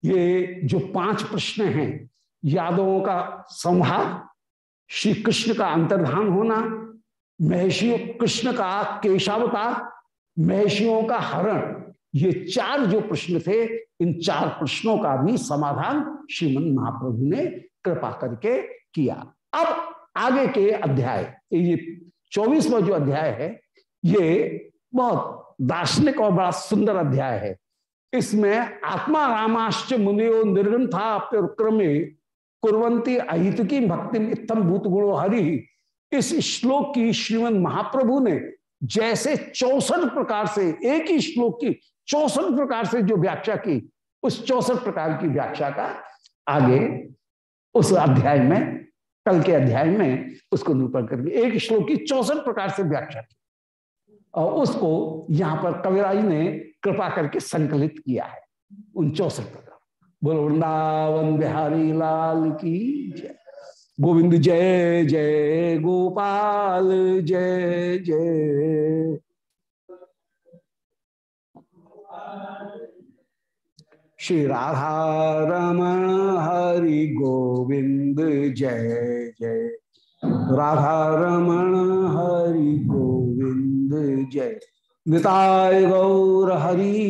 ये जो पाँच प्रश्न हैं, यादवों का संहार श्री कृष्ण का अंतर्धान होना, महर्षियों, कृष्ण का केशावतार, महर्षियों का हरण, ये चार जो प्रश्न थे, इन चार प्रश्नों का भी समाधान श्रीमन महाप्रभु ने कृपा करके किया। अब आगे के अध्याय, ये चौबीसवा जो अध्याय है, ये बहुत दार्शनिक और बड़ा सुंदर अध्याय है। इसमें आत्मा रामाश्च मुनियो निर्गंथा क्रमे कुरंती अहित की भक्ति इतम भूत गुणो हरि। इस श्लोक की श्रीमद महाप्रभु ने जैसे चौसठ प्रकार से, एक ही श्लोक की चौसठ प्रकार से जो व्याख्या की, उस चौसठ प्रकार की व्याख्या का आगे उस अध्याय में, कल के अध्याय में उसको निरूपण करके एक श्लोक की चौसठ प्रकार से व्याख्या की। और उसको यहाँ पर कविराज ने कृपा करके संकलित किया है। उन चौसठ बोल, वृंदावन बिहारी लाल की जय। गोविंद जय जय गोपाल, जय जय। श्री राधा रमण हरि गोविंद जय जय। राधा हरि गोविंद। जय। निताय गौर हरि।